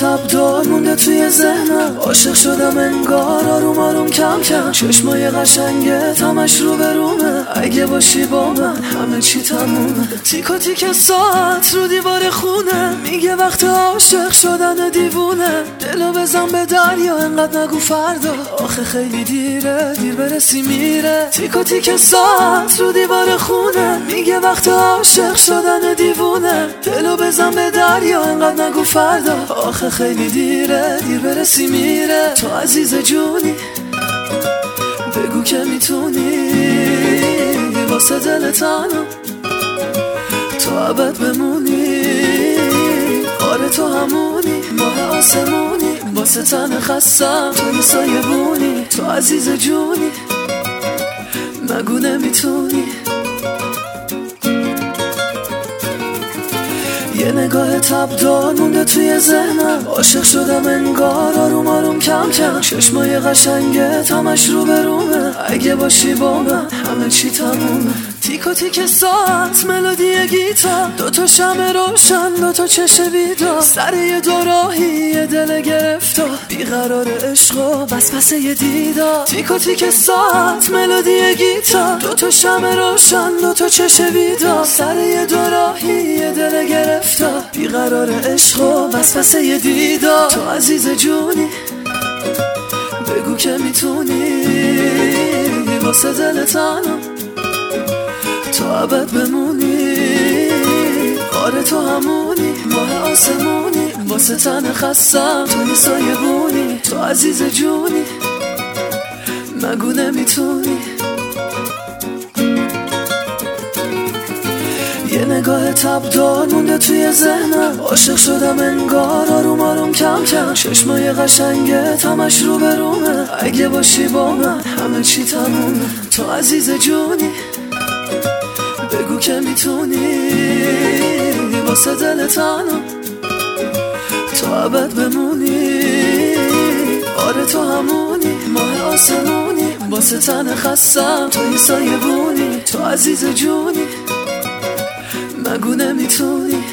تبدار مونده توی ذهنم. عاشق شدم انگار آروم آروم کم کم. چشمای قشنگه تمش رو برومه اگه باشی با من همه چی تمومه. تیکا تیک ساعت رو دیوار عاشق شدن دیوونه. دلو بزن به دریا انقدر نگو فردا. آخه خیلی دیره دیر برسی میره. تیکا تیک ساعت رو دیوار خونه. میگه وقت عاشق شدن دیوونه. دلو بزن به دریا انقدر نگو فردا. آخه خیلی دیره دیر برسی میره. تو عزیز جونی بگو که می‌تونی. واسه دل تو عبد بمونی. تو همونی ماه آسمونی واسه تن خستم. تو سایه بونی تو عزیز جونی. مگو نمی‌تونی. یه نگاه تبدار مونده توی ذهنم. عاشق شدم انگار آروم آروم کم کم. چشمای قشنگه تمش رو به رومه. اگه باشی با من همه چی تمومه. تیکو تیک ساعت ملودی گیتار دوتا شم روشن دوتا چش بیدار. سر یه دوراهی یه دل گرفتا. بیقرار عشق و بس پس یه دیدار. تیکو تیک ساعت ملودی گیتار. دوتا شم روشن دوتا چش بیدار. سر یه دوراهی یه دل گرفتا. بیقرار عشق و بس پس یه دیدار. تو عزیز جونی بگو که می‌تونی. واسه دل تنم تو عبد بمونی. آره تو همونی ماه آسمونی واسه تن خستم توی سایه بونی تو عزیز جونی مگو نمی‌تونی. یه نگاه تبدار مونده توی ذهنم عاشق شدم انگار آروم آروم کم کم. چشمای قشنگه تمش رو به رومه اگه باشی با من همه چی تمومه. تو عزیز جونی بگو که می‌تونی. واسه دل تنم تو عبد بمونی. آره تو همونی. ماه آسمونی. واسه تن خستم توی سایه بونی. تو عزیز جونی. مگو نمی‌تونی.